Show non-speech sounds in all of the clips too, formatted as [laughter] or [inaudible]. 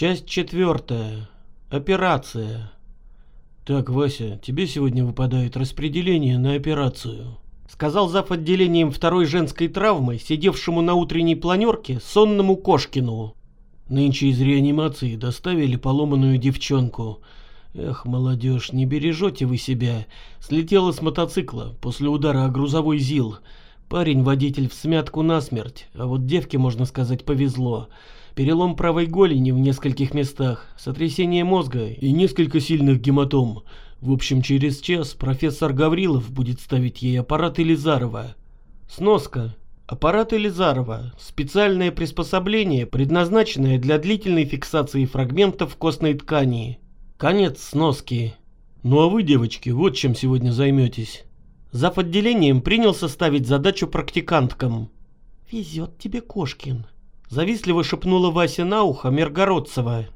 Часть четвертая. Операция. Так, Вася, тебе сегодня выпадает распределение на операцию. Сказал зав. отделением второй женской травмы, сидевшему на утренней планерке, сонному Кошкину. Нынче из реанимации доставили поломанную девчонку. Эх, молодежь, не бережете вы себя. Слетела с мотоцикла после удара о грузовой ЗИЛ. Парень водитель в смятку насмерть, а вот девке, можно сказать, повезло. Перелом правой голени в нескольких местах, сотрясение мозга и несколько сильных гематом. В общем, через час профессор Гаврилов будет ставить ей аппарат Элизарова. Сноска. Аппарат Элизарова – специальное приспособление, предназначенное для длительной фиксации фрагментов костной ткани. Конец сноски. Ну а вы, девочки, вот чем сегодня займетесь. Зав. отделением принялся ставить задачу практиканткам. «Везет тебе Кошкин», — завистливо шепнула Вася на ухо Миргородцева.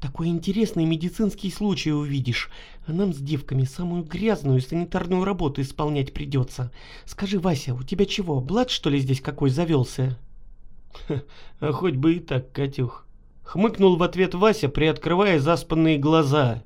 «Такой интересный медицинский случай увидишь, а нам с девками самую грязную санитарную работу исполнять придется. Скажи, Вася, у тебя чего, блад что ли здесь какой завелся?» «А хоть бы и так, Катюх», — хмыкнул в ответ Вася, приоткрывая заспанные глаза.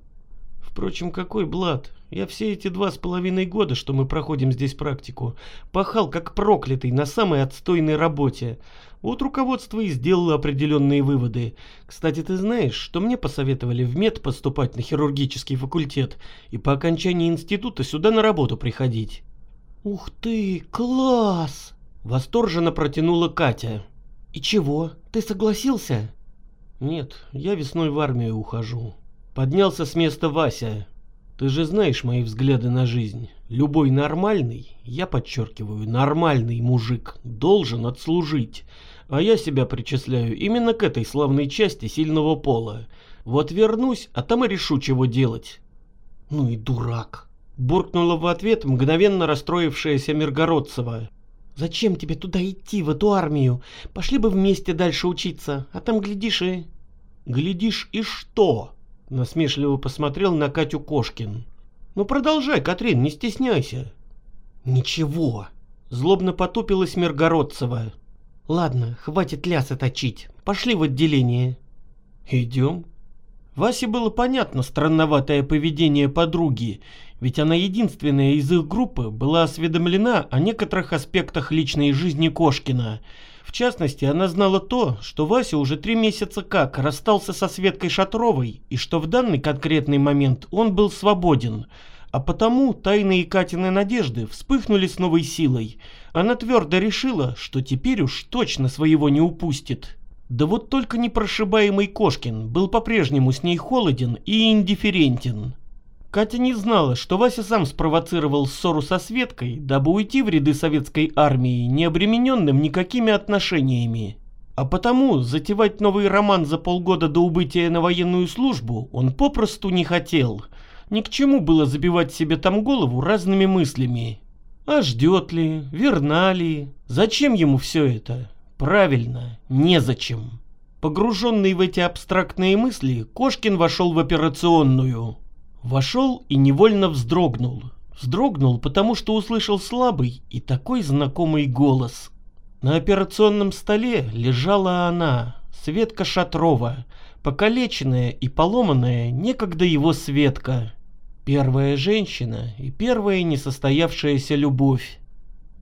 «Впрочем, какой блад? Я все эти два с половиной года, что мы проходим здесь практику, пахал как проклятый на самой отстойной работе. Вот руководство и сделало определенные выводы. Кстати, ты знаешь, что мне посоветовали в мед поступать на хирургический факультет и по окончании института сюда на работу приходить? Ух ты, класс! Восторженно протянула Катя. И чего, ты согласился? Нет, я весной в армию ухожу. Поднялся с места Вася. Ты же знаешь мои взгляды на жизнь. Любой нормальный, я подчеркиваю, нормальный мужик должен отслужить. А я себя причисляю именно к этой славной части сильного пола. Вот вернусь, а там и решу, чего делать. Ну и дурак. Буркнула в ответ мгновенно расстроившаяся Миргородцева. Зачем тебе туда идти, в эту армию? Пошли бы вместе дальше учиться, а там глядишь и... Глядишь и что? Насмешливо посмотрел на Катю Кошкин. «Ну продолжай, Катрин, не стесняйся». «Ничего», — злобно потупилась Миргородцева. «Ладно, хватит лясы точить. Пошли в отделение». «Идем». Васе было понятно странноватое поведение подруги, ведь она единственная из их группы была осведомлена о некоторых аспектах личной жизни Кошкина — в частности, она знала то, что Вася уже три месяца как расстался со Светкой Шатровой, и что в данный конкретный момент он был свободен, а потому тайные Катины надежды вспыхнули с новой силой. Она твердо решила, что теперь уж точно своего не упустит. Да вот только непрошибаемый Кошкин был по-прежнему с ней холоден и индифферентен. Катя не знала, что Вася сам спровоцировал ссору со Светкой, дабы уйти в ряды советской армии, не обремененным никакими отношениями. А потому затевать новый роман за полгода до убытия на военную службу он попросту не хотел. Ни к чему было забивать себе там голову разными мыслями. А ждет ли, верна ли, зачем ему все это? Правильно, незачем. Погруженный в эти абстрактные мысли, Кошкин вошел в операционную. Вошел и невольно вздрогнул. Вздрогнул, потому что услышал слабый и такой знакомый голос. На операционном столе лежала она, Светка Шатрова, покалеченная и поломанная некогда его Светка. Первая женщина и первая несостоявшаяся любовь.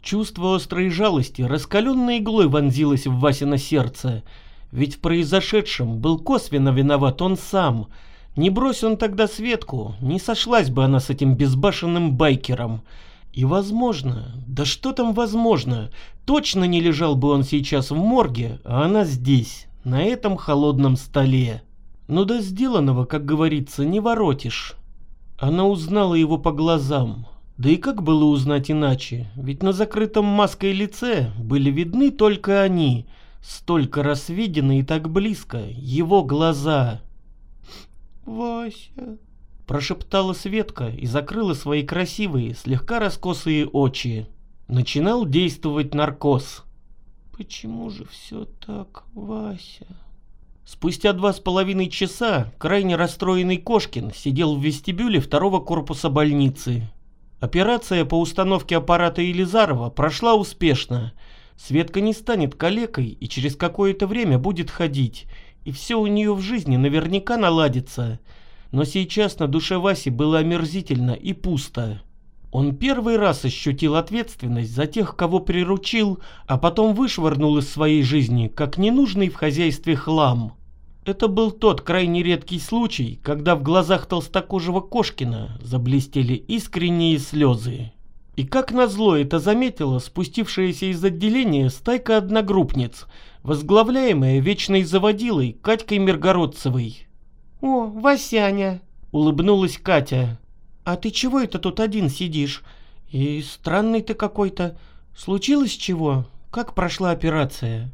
Чувство острой жалости раскаленной иглой вонзилось в Васино сердце, ведь в произошедшем был косвенно виноват он сам — не брось он тогда Светку, не сошлась бы она с этим безбашенным байкером. И возможно, да что там возможно, точно не лежал бы он сейчас в морге, а она здесь, на этом холодном столе. Но до сделанного, как говорится, не воротишь. Она узнала его по глазам. Да и как было узнать иначе? Ведь на закрытом маской лице были видны только они, столько раз видены и так близко, его глаза. «Вася!» Прошептала Светка и закрыла свои красивые, слегка раскосые очи. Начинал действовать наркоз. «Почему же все так, Вася?» Спустя два с половиной часа крайне расстроенный Кошкин сидел в вестибюле второго корпуса больницы. Операция по установке аппарата Елизарова прошла успешно. Светка не станет калекой и через какое-то время будет ходить, и все у нее в жизни наверняка наладится. Но сейчас на душе Васи было омерзительно и пусто. Он первый раз ощутил ответственность за тех, кого приручил, а потом вышвырнул из своей жизни, как ненужный в хозяйстве хлам. Это был тот крайне редкий случай, когда в глазах толстокожего Кошкина заблестели искренние слезы. И как назло это заметила спустившаяся из отделения стайка одногруппниц, возглавляемая вечной заводилой Катькой Миргородцевой. «О, Васяня!» — улыбнулась Катя. «А ты чего это тут один сидишь? И странный ты какой-то. Случилось чего? Как прошла операция?»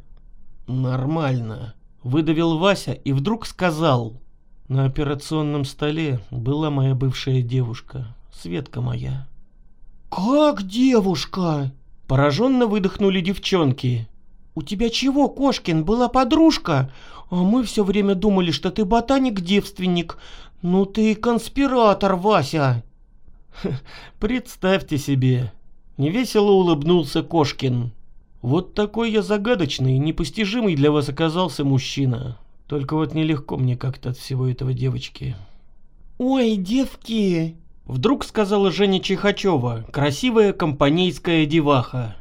«Нормально», — выдавил Вася и вдруг сказал. «На операционном столе была моя бывшая девушка, Светка моя». «Как девушка?» Пораженно выдохнули девчонки. «У тебя чего, Кошкин, была подружка? А мы все время думали, что ты ботаник-девственник. Ну ты конспиратор, Вася!» [laughs] «Представьте себе!» Невесело улыбнулся Кошкин. «Вот такой я загадочный, непостижимый для вас оказался мужчина. Только вот нелегко мне как-то от всего этого девочки». «Ой, девки!» Вдруг сказала Женя Чихачева, красивая компанейская деваха.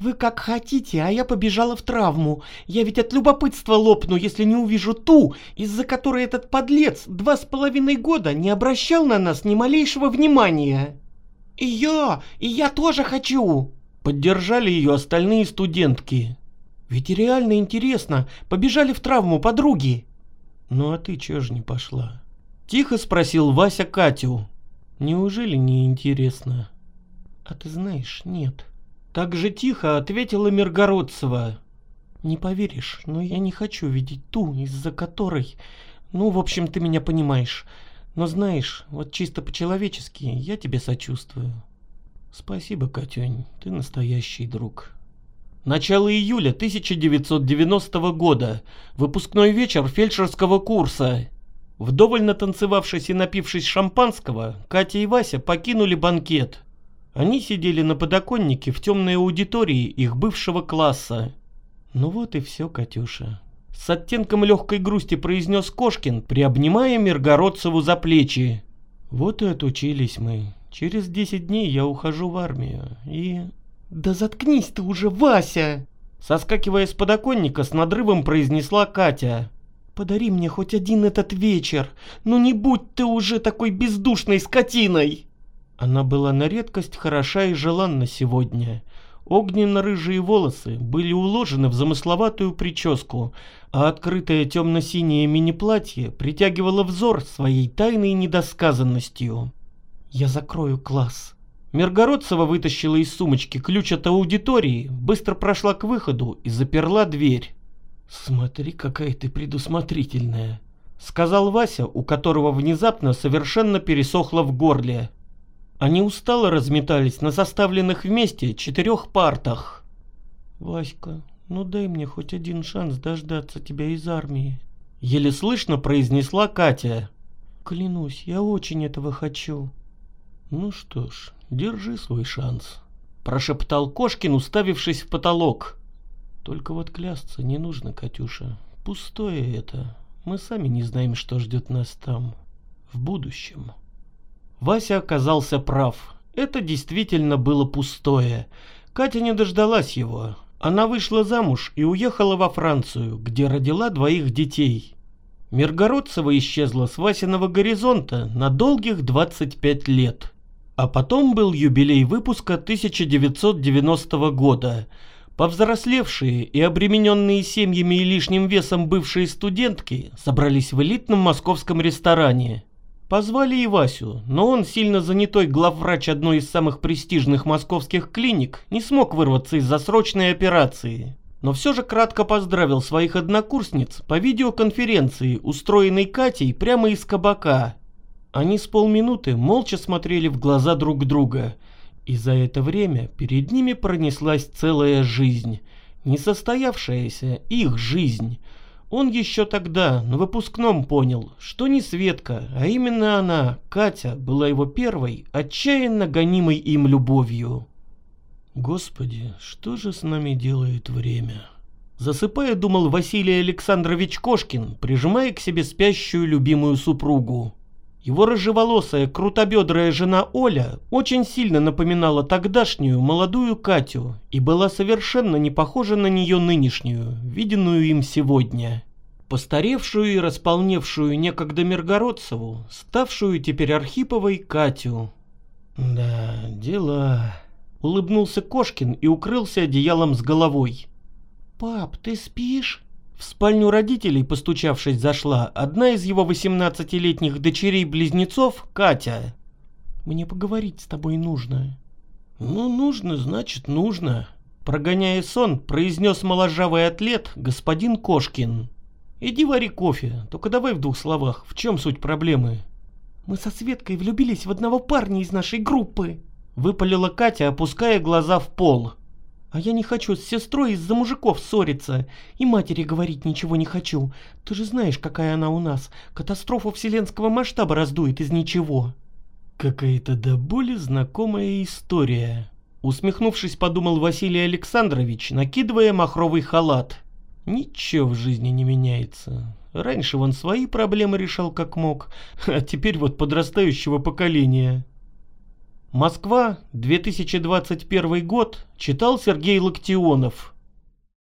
«Вы как хотите, а я побежала в травму. Я ведь от любопытства лопну, если не увижу ту, из-за которой этот подлец два с половиной года не обращал на нас ни малейшего внимания». «И я, и я тоже хочу!» Поддержали ее остальные студентки. «Ведь реально интересно, побежали в травму подруги». «Ну а ты чё ж не пошла?» Тихо спросил Вася Катю. Неужели не интересно? А ты знаешь, нет. Так же тихо ответила Миргородцева. Не поверишь, но я не хочу видеть ту, из-за которой... Ну, в общем, ты меня понимаешь. Но знаешь, вот чисто по-человечески я тебе сочувствую. Спасибо, Катюнь, ты настоящий друг. Начало июля 1990 года. Выпускной вечер фельдшерского курса. Вдоволь натанцевавшись и напившись шампанского, Катя и Вася покинули банкет. Они сидели на подоконнике в темной аудитории их бывшего класса. «Ну вот и все, Катюша», — с оттенком легкой грусти произнес Кошкин, приобнимая Миргородцеву за плечи. «Вот и отучились мы. Через десять дней я ухожу в армию, и...» «Да заткнись ты уже, Вася!» Соскакивая с подоконника, с надрывом произнесла Катя. Подари мне хоть один этот вечер. Ну не будь ты уже такой бездушной скотиной. Она была на редкость хороша и желанна сегодня. Огненно-рыжие волосы были уложены в замысловатую прическу, а открытое темно-синее мини-платье притягивало взор своей тайной недосказанностью. «Я закрою класс». Миргородцева вытащила из сумочки ключ от аудитории, быстро прошла к выходу и заперла дверь. «Смотри, какая ты предусмотрительная», — сказал Вася, у которого внезапно совершенно пересохло в горле. Они устало разметались на составленных вместе четырех партах. «Васька, ну дай мне хоть один шанс дождаться тебя из армии», — еле слышно произнесла Катя. «Клянусь, я очень этого хочу». «Ну что ж, держи свой шанс», — прошептал Кошкин, уставившись в потолок. Только вот клясться не нужно, Катюша. Пустое это. Мы сами не знаем, что ждет нас там, в будущем. Вася оказался прав. Это действительно было пустое. Катя не дождалась его. Она вышла замуж и уехала во Францию, где родила двоих детей. Миргородцева исчезла с Васиного горизонта на долгих 25 лет. А потом был юбилей выпуска 1990 года – Повзрослевшие и обремененные семьями и лишним весом бывшие студентки собрались в элитном московском ресторане. Позвали и Васю, но он, сильно занятой главврач одной из самых престижных московских клиник, не смог вырваться из-за срочной операции. Но все же кратко поздравил своих однокурсниц по видеоконференции, устроенной Катей прямо из кабака. Они с полминуты молча смотрели в глаза друг друга – и за это время перед ними пронеслась целая жизнь, несостоявшаяся их жизнь. Он еще тогда, на выпускном, понял, что не Светка, а именно она, Катя, была его первой, отчаянно гонимой им любовью. Господи, что же с нами делает время? Засыпая, думал Василий Александрович Кошкин, прижимая к себе спящую любимую супругу. Его рыжеволосая, крутобедрая жена Оля очень сильно напоминала тогдашнюю молодую Катю и была совершенно не похожа на нее нынешнюю, виденную им сегодня. Постаревшую и располневшую некогда Миргородцеву, ставшую теперь Архиповой Катю. «Да, дела...» — улыбнулся Кошкин и укрылся одеялом с головой. «Пап, ты спишь?» В спальню родителей, постучавшись, зашла одна из его 18-летних дочерей-близнецов, Катя. «Мне поговорить с тобой нужно». «Ну, нужно, значит, нужно», — прогоняя сон, произнес моложавый атлет господин Кошкин. «Иди вари кофе, только давай в двух словах, в чем суть проблемы?» «Мы со Светкой влюбились в одного парня из нашей группы», — выпалила Катя, опуская глаза в пол. А я не хочу с сестрой из-за мужиков ссориться. И матери говорить ничего не хочу. Ты же знаешь, какая она у нас. Катастрофу вселенского масштаба раздует из ничего. Какая-то до боли знакомая история. Усмехнувшись, подумал Василий Александрович, накидывая махровый халат. Ничего в жизни не меняется. Раньше он свои проблемы решал как мог, а теперь вот подрастающего поколения. Москва, 2021 год, читал Сергей Локтионов.